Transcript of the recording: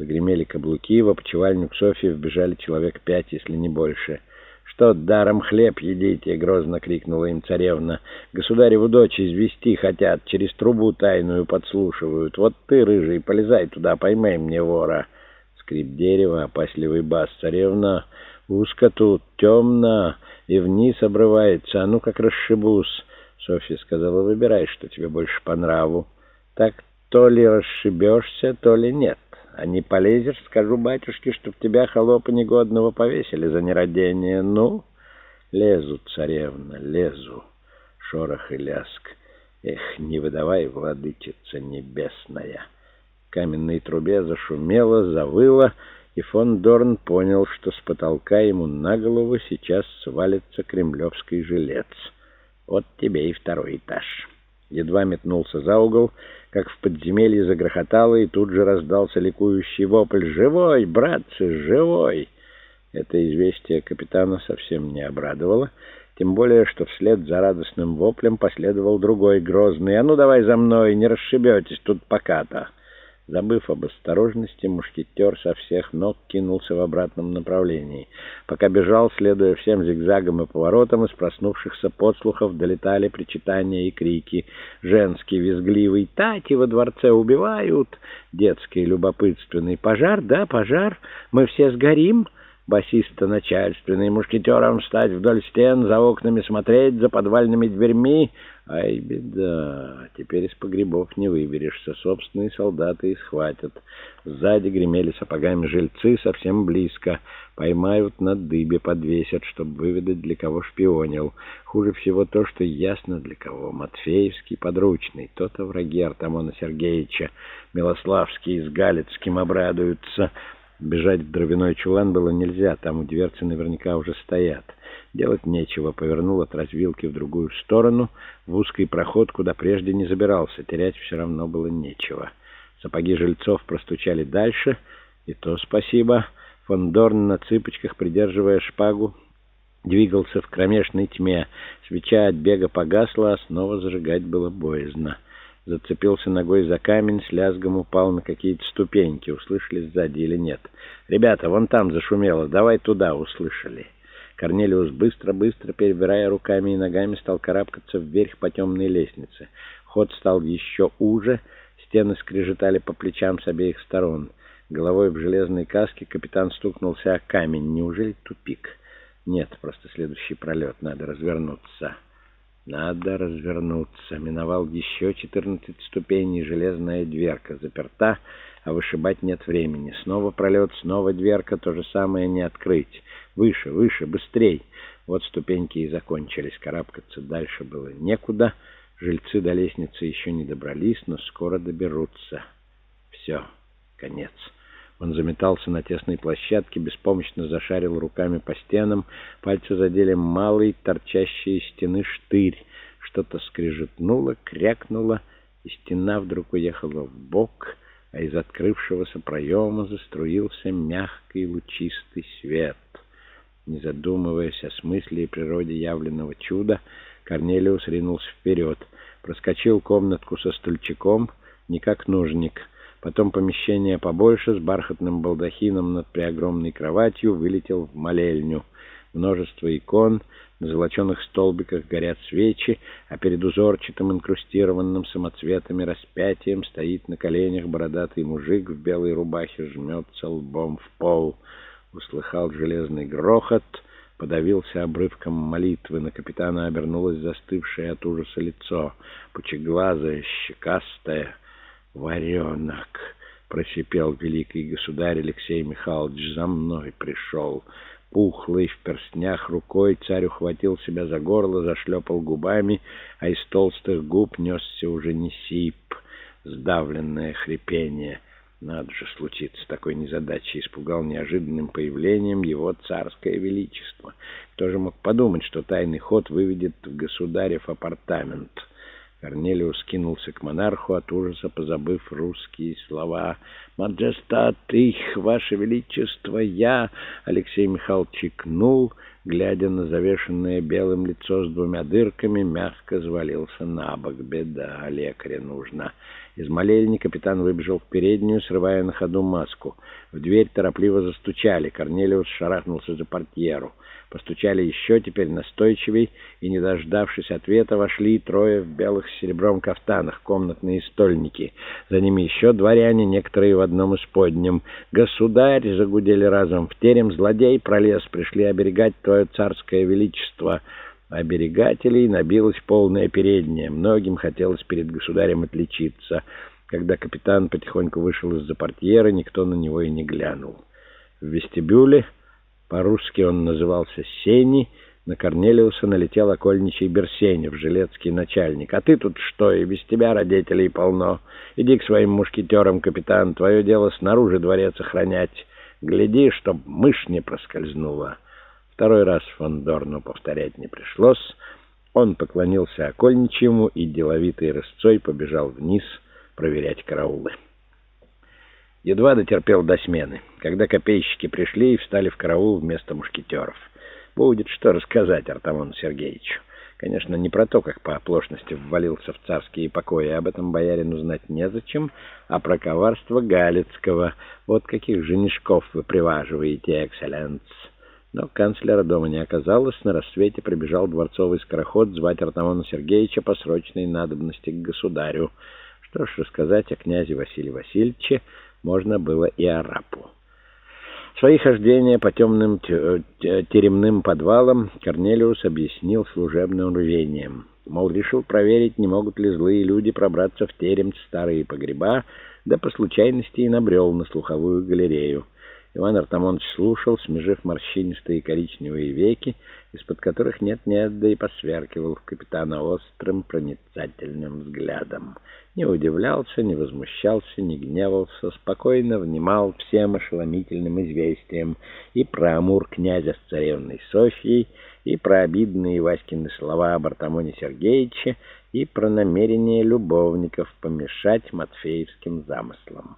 Загремели каблуки, в опочивальню к Софье вбежали человек пять, если не больше. «Что, даром хлеб едите?» — грозно крикнула им царевна. «Государеву дочь извести хотят, через трубу тайную подслушивают. Вот ты, рыжий, полезай туда, поймай мне вора». Скрип дерева, опасливый бас. «Царевна, узко тут, темно, и вниз обрывается, а ну как расшибусь». Софья сказала, «Выбирай, что тебе больше по нраву. Так то ли расшибешься, то ли нет». А не полезешь, скажу батюшке, чтоб тебя, холопа негодного, повесили за нерадение. Ну, лезу, царевна, лезу. Шорох и ляск. Эх, не выдавай, владычица небесная. В каменной трубе зашумело, завыло, и фон Дорн понял, что с потолка ему на голову сейчас свалится кремлевский жилец. Вот тебе и второй этаж. Едва метнулся за угол, как в подземелье загрохотало, и тут же раздался ликующий вопль «Живой, братцы, живой!» Это известие капитана совсем не обрадовало, тем более, что вслед за радостным воплем последовал другой грозный «А ну давай за мной, не расшибетесь тут пока-то!» Забыв об осторожности, мушкетер со всех ног кинулся в обратном направлении. Пока бежал, следуя всем зигзагам и поворотам, из проснувшихся подслухов долетали причитания и крики. Женский визгливый «Тати во дворце убивают!» Детский любопытственный «Пожар, да, пожар! Мы все сгорим!» Басиста начальственный, мушкетерам встать вдоль стен, за окнами смотреть, за подвальными дверьми. Ай, беда, теперь из погребов не выберешься, собственные солдаты и схватят. Сзади гремели сапогами жильцы совсем близко. Поймают на дыбе, подвесят, чтобы выведать, для кого шпионил. Хуже всего то, что ясно для кого. Матфеевский подручный, то-то враги Артамона Сергеевича. Милославский с Галицким обрадуются. Бежать в дровяной чулан было нельзя, там у дверцы наверняка уже стоят. Делать нечего, повернул от развилки в другую сторону, в узкий проход, куда прежде не забирался, терять все равно было нечего. Сапоги жильцов простучали дальше, и то спасибо. Фон Дорн на цыпочках, придерживая шпагу, двигался в кромешной тьме. Свеча от бега погасла, а снова зажигать было боязно зацепился ногой за камень, с лязгом упал на какие-то ступеньки. Услышали сзади или нет? «Ребята, вон там зашумело, давай туда!» Услышали. Корнелиус быстро-быстро, перебирая руками и ногами, стал карабкаться вверх по темной лестнице. Ход стал еще уже, стены скрежетали по плечам с обеих сторон. Головой в железной каске капитан стукнулся о камень. Неужели тупик? Нет, просто следующий пролет, надо развернуться. Надо развернуться. Миновал еще четырнадцать ступеней, железная дверка заперта, а вышибать нет времени. Снова пролет, снова дверка, то же самое не открыть. Выше, выше, быстрей. Вот ступеньки и закончились. Карабкаться дальше было некуда. Жильцы до лестницы еще не добрались, но скоро доберутся. Все, конец. Он заметался на тесной площадке, беспомощно зашарил руками по стенам. Пальцы задели малый, торчащий из стены штырь. Что-то скрежетнуло, крякнуло, и стена вдруг уехала в бок, а из открывшегося проема заструился мягкий лучистый свет. Не задумываясь о смысле и природе явленного чуда, Корнелиус ринулся вперед, проскочил комнатку со стульчиком, не как нужник — Потом помещение побольше, с бархатным балдахином над преогромной кроватью, вылетел в молельню. Множество икон, на золоченых столбиках горят свечи, а перед узорчатым инкрустированным самоцветами распятием стоит на коленях бородатый мужик в белой рубахе, жмется лбом в пол. Услыхал железный грохот, подавился обрывком молитвы. На капитана обернулось застывшее от ужаса лицо, пучеглазое, щекастое, «Варенок!» — просипел великий государь Алексей Михайлович. «За мной пришел!» Пухлый в перстнях рукой царь ухватил себя за горло, зашлепал губами, а из толстых губ несся уже не сип, сдавленное хрипение. Надо же случиться такой незадачей, испугал неожиданным появлением его царское величество. Кто же мог подумать, что тайный ход выведет в государев апартамент?» Корнелиус кинулся к монарху от ужаса, позабыв русские слова. «Маджестат их, ваше величество, я!» Алексей Михайлович икнул, глядя на завешенное белым лицо с двумя дырками, мягко завалился на бок. «Беда, лекаря нужно!» Из молельни капитан выбежал в переднюю, срывая на ходу маску. В дверь торопливо застучали. Корнелиус шарахнулся за портьеру. Постучали еще, теперь настойчивей, и, не дождавшись ответа, вошли трое в белых с серебром кафтанах, комнатные стольники. За ними еще дворяне, некоторые в одном из подням. «Государь!» — загудели разом в терем. «Злодей пролез! Пришли оберегать твое царское величество!» Оберегателей набилась полная передняя. Многим хотелось перед государем отличиться. Когда капитан потихоньку вышел из-за портьеры, никто на него и не глянул. В вестибюле... По-русски он назывался Сени. На Корнелиуса налетел окольничий Берсенев, жилецкий начальник. «А ты тут что? И без тебя родителей полно. Иди к своим мушкетерам, капитан. Твое дело снаружи дворец охранять. Гляди, чтоб мышь не проскользнула». Второй раз фон Дорну повторять не пришлось. Он поклонился окольничьему и деловитой рысцой побежал вниз проверять караулы. Едва дотерпел до смены, когда копейщики пришли и встали в караул вместо мушкетеров. Будет что рассказать Артамону Сергеевичу. Конечно, не про то, как по оплошности ввалился в царские покои, об этом боярину знать незачем, а про коварство Галицкого. Вот каких женишков вы приваживаете, экселленс. Но канцлера дома не оказалось. На рассвете прибежал дворцовый скороход звать Артамона Сергеевича по срочной надобности к государю. Что ж рассказать о князе Василии Васильевиче, можно было и арапу. Свои хождения по темным теремным подвалам Корнелиус объяснил служебным рвением. Мол, решил проверить, не могут ли злые люди пробраться в терем старые погреба, да по случайности и набрел на слуховую галерею. Иван Артамонович слушал, смежив морщинистые коричневые веки, из-под которых нет-нет, да и посверкивал в капитана острым проницательным взглядом. Не удивлялся, не возмущался, не гневался, спокойно внимал всем ошеломительным известиям и про амур князя с царевной Софьей, и про обидные Васькины слова об Артамоне Сергеевиче, и про намерение любовников помешать Матфеевским замыслам.